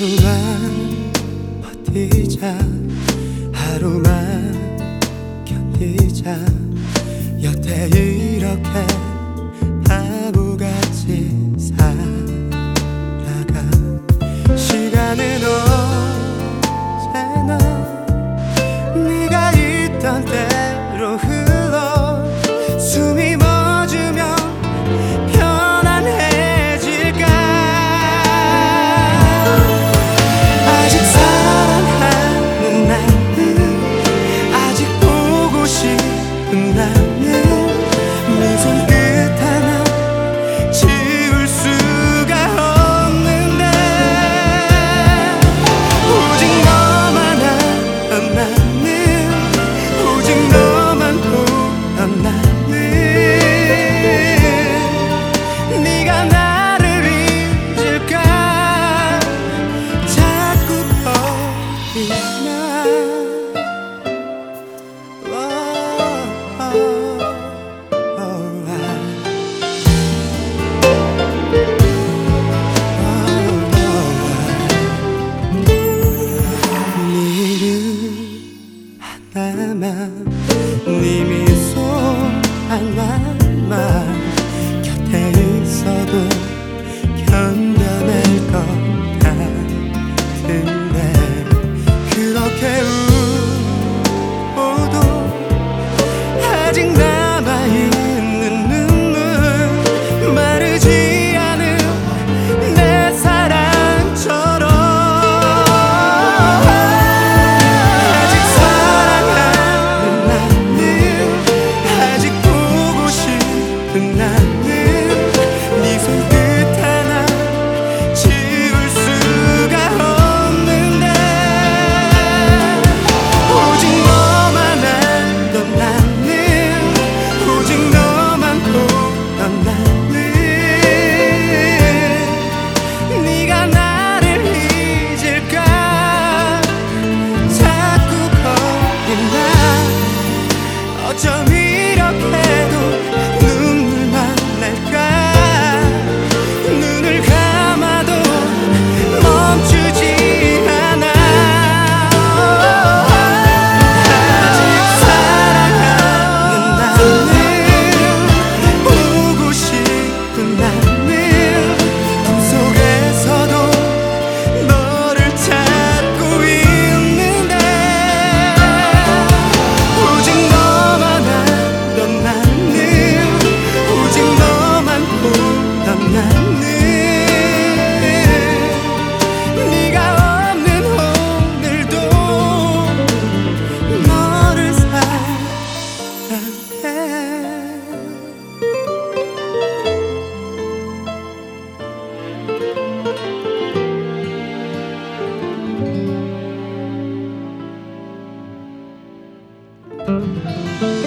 하루만 버티자. 하루만 견디자. 여태 이렇게 네 미소 하나만 곁에 있어도 견뎌 어쩜 Música